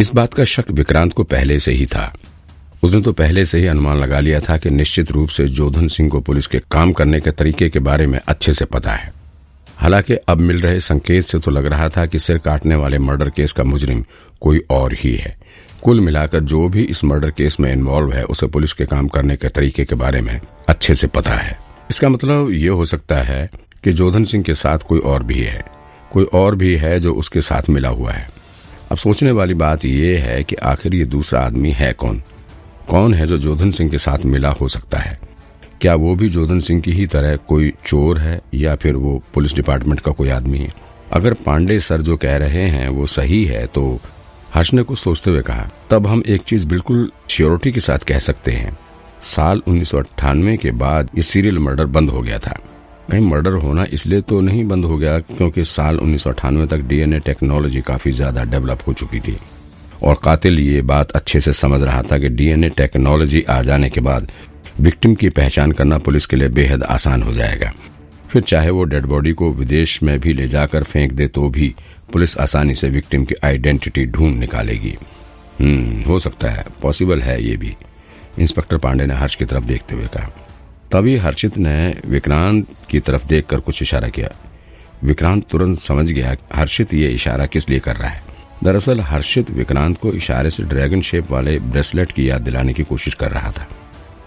इस बात का शक विक्रांत को पहले से ही था। उसने तो पहले से ही अनुमान लगा लिया था कि निश्चित रूप से जोधन सिंह को पुलिस के काम करने के तरीके के बारे में अच्छे से पता है। हालाँकि अब मिल रहे संकेत से तो लग रहा था कि सिर काटने वाले मर्डर केस का मुजरिम कोई और ही है। कुल मिलाकर जो भी इस मर्डर केस में इन्वॉल्व है, उसे पुलिस के काम करने के तरीके के बारे में अच्छे से पता है। इसका मतलब ये हो सकता है कि जोधन सिंह के साथ कोई और भी है। कोई और भी है जो उसके साथ मिला हुआ है। अब सोचने वाली बात यह है कि आखिर ये दूसरा आदमी है कौन? कौन है जो जोधन सिंह के साथ मिला हो सकता है? क्या वो भी जोधन सिंह की ही तरह कोई चोर है या फिर वो पुलिस डिपार्टमेंट का कोई आदमी है? अगर पांडे सर जो कह रहे हैं वो सही है तो हर्ष ने कुछ सोचते हुए कहा, तब हम एक चीज़ बिल्कुल श्योरिटी के साथ कह सकते हैं। साल उन्नीस सौ अट्ठानवे के बाद ये सीरियल मर्डर बंद हो गया था। कहीं मर्डर होना इसलिए तो नहीं बंद हो गया क्योंकि साल उन्नीस सौ अठानवे तक डीएनए टेक्नोलॉजी काफ़ी ज़्यादा डेवलप हो चुकी थी। और कातिल ये बात अच्छे से समझ रहा था कि डीएनए टेक्नोलॉजी आ जाने के बाद विक्टिम की पहचान करना पुलिस के लिए बेहद आसान हो जाएगा। फिर चाहे वो डेड बॉडी को विदेश में भी ले जाकर फेंक दे तो भी पुलिस आसानी से विक्टिम की आइडेंटिटी ढूंढ निकालेगी। हम्म हो सकता है, पॉसिबल है ये भी। इंस्पेक्टर पांडे ने हर्ष की तरफ़ देखते हुए कहा। तभी हर्षित ने विक्रांत की तरफ़ देखकर कुछ इशारा किया। विक्रांत तुरंत समझ गया, हर्षित ये इशारा किस लिए कर रहा है। दरअसल हर्षित विक्रांत को इशारे से ड्रैगन शेप वाले ब्रेसलेट की याद दिलाने की कोशिश कर रहा था।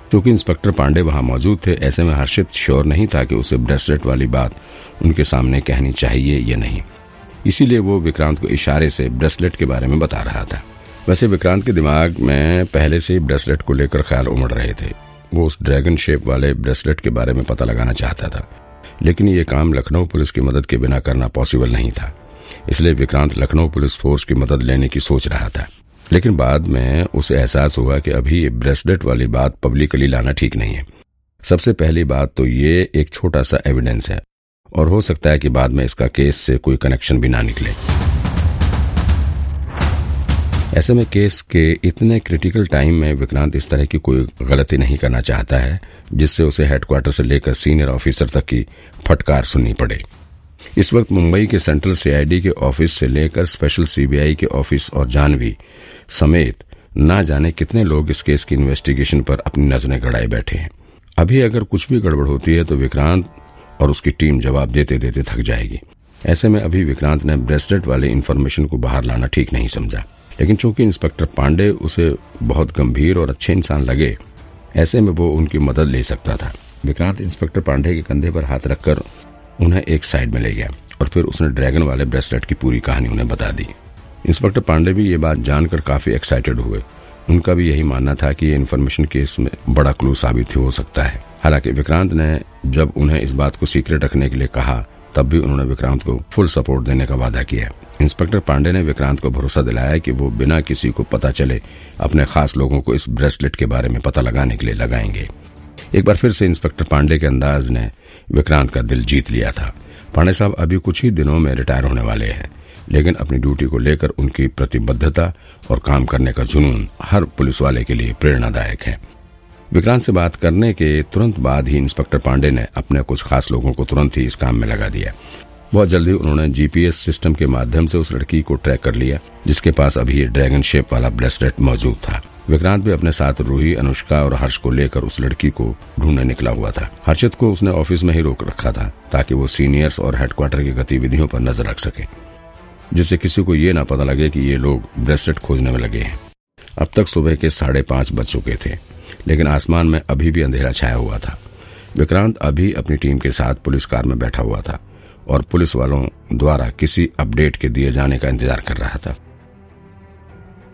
क्योंकि इंस्पेक्टर पांडे वहाँ मौजूद थे, ऐसे में हर्षित श्योर नहीं था कि उसे ब्रेसलेट वाली बात उनके सामने कहनी चाहिए या नहीं। इसीलिए वो विक्रांत को इशारे से ब्रेसलेट के बारे में बता रहा था। वैसे विक्रांत के दिमाग में पहले से ही ब्रेसलेट को लेकर ख्याल उमड़ रहे थे। वो उस ड्रैगन शेप वाले ब्रेसलेट के बारे में पता लगाना चाहता था। लेकिन ये काम लखनऊ पुलिस की मदद के बिना करना पॉसिबल नहीं था। इसलिए विक्रांत लखनऊ पुलिस फोर्स की मदद लेने की सोच रहा था। लेकिन बाद में उसे एहसास हुआ कि अभी ब्रेसलेट वाली बात पब्लिकली लाना ठीक नहीं है। सबसे पहली बात तो ये एक छोटा सा एविडेंस है। और हो सकता है कि बाद में इसका केस से कोई कनेक्शन भी ना निकले। ऐसे में केस के इतने क्रिटिकल टाइम में विक्रांत इस तरह की कोई गलती नहीं करना चाहता है, जिससे उसे हेडक्वार्टर से लेकर सीनियर ऑफिसर तक की फटकार सुननी पड़े। इस वक्त मुंबई के सेंट्रल सीआईडी के ऑफ़िस से लेकर स्पेशल सीबीआई के ऑफ़िस और जानवी समेत न जाने कितने लोग इस केस की इन्वेस्टिगेशन पर अपनी नज़रें गड़ाए बैठे हैं। अभी अगर कुछ भी गड़बड़ होती है तो विक्रांत और उसकी टीम जवाब देते देते थक जाएगी। ऐसे में अभी विक्रांत ने ब्रेसलेट वाले इन्फॉर्मेशन को बाहर लाना ठीक नहीं समझा। लेकिन चूँकि इंस्पेक्टर पांडे उसे बहुत गंभीर और अच्छे इंसान लगे, ऐसे में वो उनकी मदद ले सकता था। विक्रांत इंस्पेक्टर पांडे के कंधे पर हाथ रखकर उन्हें एक साइड में ले गया और फिर उसने ड्रैगन वाले ब्रेसलेट की पूरी कहानी उन्हें बता दी। इंस्पेक्टर पांडे भी ये बात जानकर काफ़ी एक्साइटेड हुए। उनका भी यही मानना था कि ये इन्फॉर्मेशन केस में बड़ा क्लू साबित हो सकता है। हालाँकि विक्रांत ने जब उन्हें इस बात को सीक्रेट रखने के लिए कहा, तब भी उन्होंने विक्रांत को फुल सपोर्ट देने का वादा किया। इंस्पेक्टर पांडे ने विक्रांत को भरोसा दिलाया कि वो बिना किसी को पता चले अपने खास लोगों को इस ब्रेसलेट के बारे में पता लगाने के लिए लगाएँगे। एक बार फिर से इंस्पेक्टर पांडे के अंदाज ने विक्रांत का दिल जीत लिया था। पांडे साहब अभी कुछ ही दिनों में रिटायर होने वाले हैं, लेकिन अपनी ड्यूटी को लेकर उनकी प्रतिबद्धता और काम करने का जुनून हर पुलिस वाले के लिए प्रेरणादायक है। विक्रांत से बात करने के तुरंत बाद ही इंस्पेक्टर पांडे ने अपने कुछ खास लोगों को तुरंत ही इस काम में लगा दिया। बहुत जल्दी उन्होंने जीपीएस सिस्टम के माध्यम से उस लड़की को ट्रैक कर लिया, जिसके पास अभी ये ड्रैगन शेप वाला ब्रेसलेट मौजूद था। विक्रांत भी अपने साथ रूही, अनुष्का और हर्ष को लेकर उस लड़की को ढूँढने निकला हुआ था। हर्षित को उसने ऑफ़िस में ही रोक रखा था, ताकि वो सीनियर्स और हेडक्वार्टर की गतिविधियों पर नज़र रख सके, जिससे किसी को ये ना पता लगे कि ये लोग ब्रेसलेट खोजने में लगे हैं। अब तक सुबह के साढ़े पाँच बज चुके थे, लेकिन आसमान में अभी भी अंधेरा छाया हुआ था। विक्रांत अभी अपनी टीम के साथ पुलिस कार में बैठा हुआ था। और पुलिस वालों द्वारा किसी अपडेट के दिए जाने का इंतज़ार कर रहा था।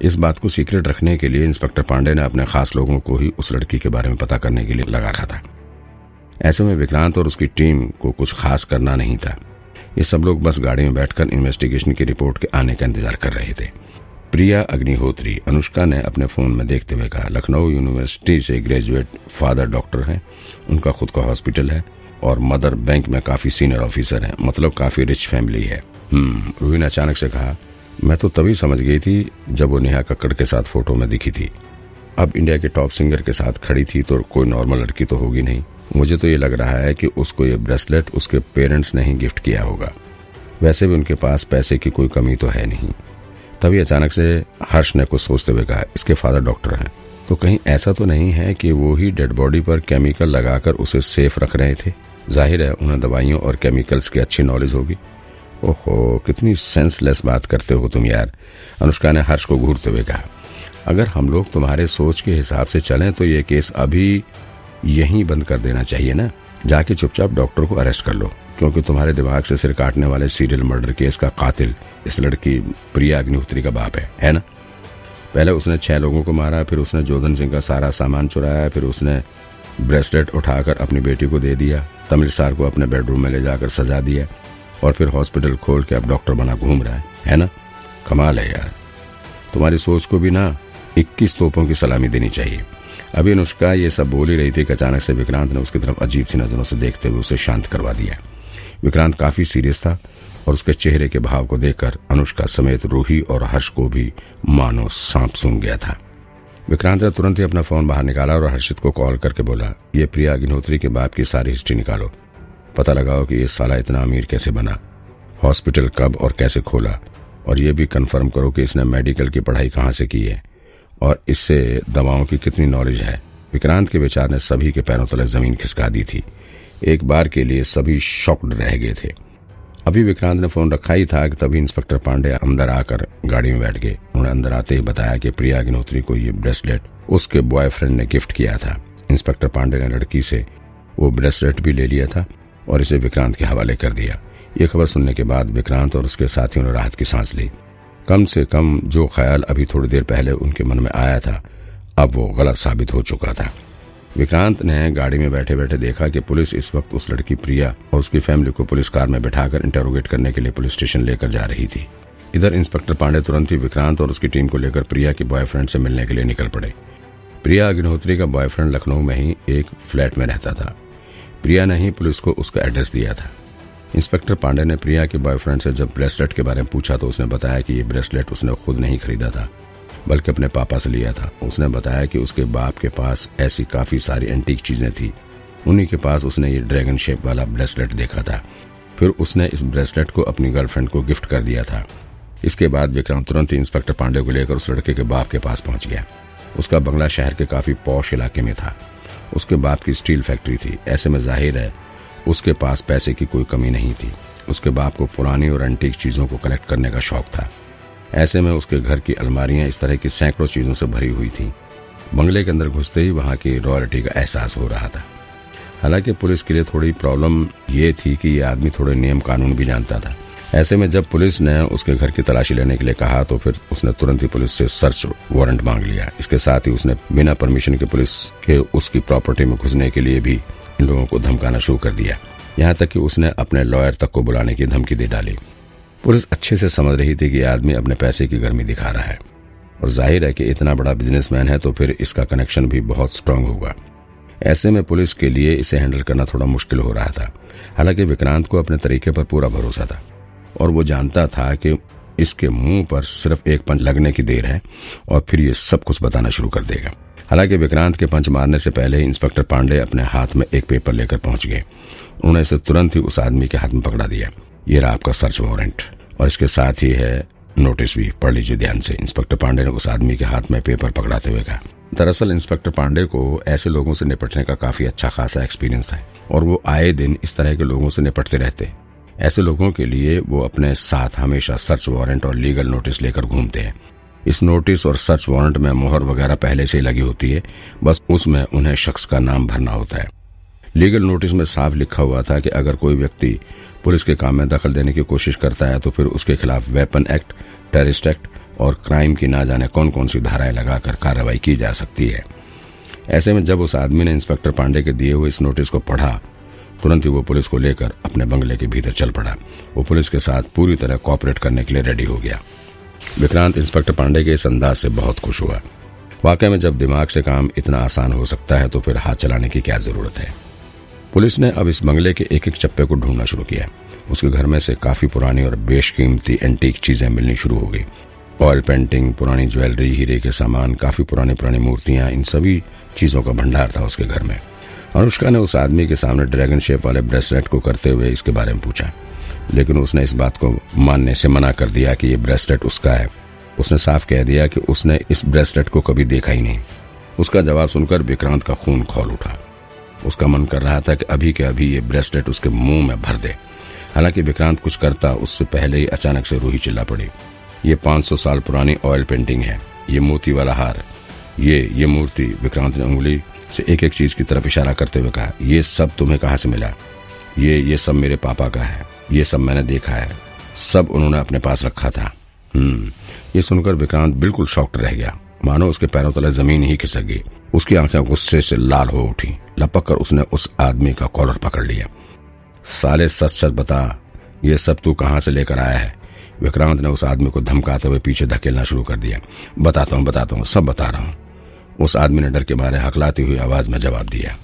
इस बात को सीक्रेट रखने के लिए इंस्पेक्टर पांडे ने अपने खास लोगों को ही उस लड़की के बारे में पता करने के लिए लगा रखा था। ऐसे में विक्रांत और उसकी टीम को कुछ खास करना नहीं था। ये सब लोग बस गाड़ी में बैठकर इन्वेस्टिगेशन की रिपोर्ट के आने का इंतज़ार कर रहे थे। प्रिया अग्निहोत्री अनुष्का ने अपने फ़ोन में देखते हुए कहा, लखनऊ यूनिवर्सिटी से ग्रेजुएट फादर डॉक्टर हैं। उनका खुद का हॉस्पिटल है। और मदर बैंक में काफ़ी सीनियर ऑफिसर हैं मतलब काफ़ी रिच फैमिली है। हम्म रूही ने अचानक से कहा, मैं तो तभी समझ गई थी जब वो नेहा कक्कड़ के साथ फ़ोटो में दिखी थी। अब इंडिया के टॉप सिंगर के साथ खड़ी थी तो कोई नॉर्मल लड़की तो होगी नहीं। मुझे तो ये लग रहा है कि उसको ये ब्रेसलेट उसके पेरेंट्स ने ही गिफ्ट किया होगा। वैसे भी उनके पास पैसे की कोई कमी तो है नहीं। तभी अचानक से हर्ष ने कुछ सोचते हुए कहा, इसके फादर डॉक्टर हैं। तो कहीं ऐसा तो नहीं है कि वो ही डेड बॉडी पर केमिकल लगाकर उसे सेफ़ रख रहे थे। ज़ाहिर है, उन्हें दवाइयों और केमिकल्स की अच्छी नॉलेज होगी। ओहो, कितनी सेंसलेस बात करते हो तुम यार, अनुष्का ने हर्ष को घूरते हुए कहा। अगर हम लोग तुम्हारे सोच के हिसाब से चलें तो ये केस अभी यहीं बंद कर देना चाहिए ना? जाके चुपचाप डॉक्टर को अरेस्ट कर लो, क्योंकि तुम्हारे दिमाग से सिर काटने वाले सीरियल मर्डर केस का कातिल इस लड़की प्रिया अग्निहोत्री का बाप है है ना? पहले उसने छह लोगों को मारा, फिर उसने जोधन सिंह का सारा सामान चुराया, फिर उसने ब्रेसलेट उठाकर अपनी बेटी को दे दिया, तमिल स्टार को अपने बेडरूम में ले जाकर सजा दिया, और फिर हॉस्पिटल खोल के अब डॉक्टर बना घूम रहा है। है ना? कमाल है यार। तुम्हारी सोच को भी ना इक्कीस तोपों की सलामी देनी चाहिए। अभी अनुष्का ये सब बोल ही रही थी अचानक से विक्रांत ने उसकी तरफ़ अजीब सी नज़रों से देखते हुए उसे शांत करवा दिया। विक्रांत काफ़ी सीरियस था और उसके चेहरे के भाव को देखकर अनुष्का समेत रूही और हर्ष को भी मानो सांप सूंघ गया था। विक्रांत ने तुरंत ही अपना फ़ोन बाहर निकाला और हर्षित को कॉल करके बोला, ये प्रिया अग्निहोत्री के बाप की सारी हिस्ट्री निकालो। पता लगाओ कि ये साला इतना अमीर कैसे बना? हॉस्पिटल कब और कैसे खोला? और ये भी कंफर्म करो कि इसने मेडिकल की पढ़ाई कहाँ से की है? और इससे दवाओं की कितनी नॉलेज है? विक्रांत के विचार ने सभी के पैरों तले ज़मीन खिसका दी थी। एक बार के लिए सभी शॉक्ड रह गए थे। अभी विक्रांत ने फ़ोन रखा ही था कि तभी इंस्पेक्टर पांडे अंदर आकर गाड़ी में बैठ गए। उन्होंने अंदर आते ही बताया कि प्रिया अग्नोत्री को ये ब्रेसलेट, उसके बॉयफ्रेंड ने गिफ्ट किया था। इंस्पेक्टर पांडे ने लड़की से वो ब्रेसलेट भी ले लिया था और इसे विक्रांत के हवाले कर दिया। ये खबर सुनने के बाद विक्रांत और उसके साथियों ने राहत की सांस ली। कम से कम जो ख्याल अभी थोड़ी देर पहले उनके मन में आया था, अब वो गलत साबित हो चुका था। विक्रांत ने गाड़ी में बैठे बैठे देखा कि पुलिस इस वक्त उस लड़की प्रिया और उसकी फैमिली को पुलिस कार में बैठाकर इंटेरोगेट करने के लिए पुलिस स्टेशन लेकर जा रही थी। इधर इंस्पेक्टर पांडे तुरंत ही विक्रांत और उसकी टीम को लेकर प्रिया के बॉयफ्रेंड से मिलने के लिए निकल पड़े। प्रिया अग्निहोत्री का बॉयफ्रेंड लखनऊ में ही एक फ्लैट में रहता था। प्रिया ने ही पुलिस को उसका एड्रेस दिया था। इंस्पेक्टर पांडे ने प्रिया के बॉयफ्रेंड से जब ब्रेसलेट के बारे में पूछा तो उसने बताया कि ये ब्रेसलेट उसने खुद नहीं खरीदा था। बल्कि अपने पापा से लिया था। उसने बताया कि उसके बाप के पास ऐसी काफ़ी सारी एंटीक चीज़ें थी। उन्हीं के पास उसने ये ड्रैगन शेप वाला ब्रेसलेट देखा था। फिर उसने इस ब्रेसलेट को अपनी गर्लफ्रेंड को गिफ्ट कर दिया था। इसके बाद विक्रम तुरंत ही इंस्पेक्टर पांडे को लेकर उस लड़के के बाप के पास पहुँच गया। उसका बंगला शहर के काफ़ी पौश इलाके में था। उसके बाप की स्टील फैक्ट्री थी। ऐसे में ज़ाहिर है, उसके पास पैसे की कोई कमी नहीं थी। उसके बाप को पुरानी और एंटीक चीज़ों को कलेक्ट करने का शौक था। ऐसे में उसके घर की अलमारियाँ इस तरह की सैकड़ों चीज़ों से भरी हुई थी। बंगले के अंदर घुसते ही वहाँ की रॉयल्टी का एहसास हो रहा था। हालाँकि पुलिस के लिए थोड़ी प्रॉब्लम ये थी कि ये आदमी थोड़े नियम कानून भी जानता था। ऐसे में जब पुलिस ने उसके घर की तलाशी लेने के लिए कहा तो फिर उसने तुरंत ही पुलिस से सर्च वारंट मांग लिया। इसके साथ ही उसने बिना परमिशन के पुलिस के उसकी प्रॉपर्टी में घुसने के लिए भी लोगों को धमकाना शुरू कर दिया। यहाँ तक कि उसने अपने लॉयर तक को बुलाने की धमकी दे डाली। पुलिस अच्छे से समझ रही थी कि आदमी अपने पैसे की गर्मी दिखा रहा है। और ज़ाहिर है कि इतना बड़ा बिजनेसमैन है तो फिर इसका कनेक्शन भी बहुत स्ट्रांग होगा ऐसे में पुलिस के लिए इसे हैंडल करना थोड़ा मुश्किल हो रहा था। हालाँकि विक्रांत को अपने तरीके पर पूरा भरोसा था। और वो जानता था कि इसके मुँह पर सिर्फ़ एक पंच लगने की देर है, और फिर ये सब कुछ बताना शुरू कर देगा। हालाँकि विक्रांत के पंच मारने से पहले ही इंस्पेक्टर पांडे अपने हाथ में एक पेपर लेकर पहुँच गए। उन्होंने इसे तुरंत ही उस आदमी के हाथ में पकड़ा दिया। ये रहा आपका सर्च वारंट और इसके साथ ही है नोटिस भी, पढ़ लीजिए ध्यान से। इंस्पेक्टर पांडे ने उस आदमी के हाथ में पेपर पकड़ाते हुए कहा। दरअसल इंस्पेक्टर पांडे को ऐसे लोगों से निपटने का काफ़ी अच्छा खासा एक्सपीरियंस है और वो आए दिन इस तरह के लोगों से निपटते रहते। हैं ऐसे लोगों के लिए वो अपने साथ हमेशा सर्च वारंट और लीगल नोटिस लेकर घूमते हैं। इस नोटिस और सर्च वारंट में मोहर वगैरह पहले से लगी होती है, बस उसमें उन्हें शख्स का नाम भरना होता है। लीगल नोटिस में साफ़ लिखा हुआ था कि अगर कोई व्यक्ति पुलिस के काम में दखल देने की कोशिश करता है तो फिर उसके खिलाफ वेपन एक्ट, टेररिस्ट एक्ट और क्राइम की ना जाने कौन कौन सी धाराएँ लगाकर कार्रवाई की जा सकती है। ऐसे में जब उस आदमी ने इंस्पेक्टर पांडे के दिए हुए इस नोटिस को पढ़ा, तुरंत ही वो पुलिस को लेकर अपने बंगले के भीतर चल पड़ा। वो पुलिस के साथ पूरी तरह कॉपरेट करने के लिए रेडी हो गया। विक्रांत, इंस्पेक्टर पांडे के इस अंदाज से बहुत खुश हुआ। वाकई में जब दिमाग से काम इतना आसान हो सकता है तो फिर हाथ चलाने की क्या ज़रूरत है? पुलिस ने अब इस बंगले के एक एक चप्पे को ढूंढना शुरू किया उसके घर में से काफ़ी पुरानी और बेशकीमती एंटीक चीज़ें मिलनी शुरू हो गई। ऑयल पेंटिंग पुरानी ज्वेलरी, हीरे के सामान, काफ़ी पुरानी पुरानी मूर्तियाँ, इन सभी चीज़ों का भंडार था उसके घर में। अनुष्का ने उस आदमी के सामने ड्रैगन शेप वाले ब्रेसलेट को करते हुए इसके बारे में पूछा। लेकिन उसने इस बात को मानने से मना कर दिया कि ये ब्रेसलेट उसका है। उसने साफ़ कह दिया कि उसने इस ब्रेसलेट को कभी देखा ही नहीं। उसका जवाब सुनकर विक्रांत का खून खोल उठा। उसका मन कर रहा था कि अभी के अभी ये ब्रेसलेट उसके मुँह में भर दे। हालाँकि विक्रांत कुछ करता, उससे पहले ही अचानक से रूही चिल्ला पड़ी। ये 500 साल पुरानी ऑयल पेंटिंग है। ये मोती वाला हार। ये ये मूर्ति, विक्रांत ने उंगली से एक एक चीज़ की तरफ़ इशारा करते हुए कहा, ये सब तुम्हें कहाँ से मिला? ये ये सब मेरे पापा का है। ये सब मैंने देखा है। सब उन्होंने अपने पास रखा था। हम्म ये सुनकर विक्रांत बिल्कुल शॉक्ट रह गया। मानो उसके पैरों तले ज़मीन ही खिसक गई। उसकी आँखें गुस्से से लाल हो उठी। लपक कर उसने उस आदमी का कॉलर पकड़ लिया। साले, सच सच बता, ये सब तू कहाँ से लेकर आया है? विक्रांत ने उस आदमी को धमकाते हुए पीछे धकेलना शुरू कर दिया। बताता हूँ बताता हूँ, सब बता रहा हूँ। उस आदमी ने डर के मारे हकलाती हुई आवाज़ में जवाब दिया।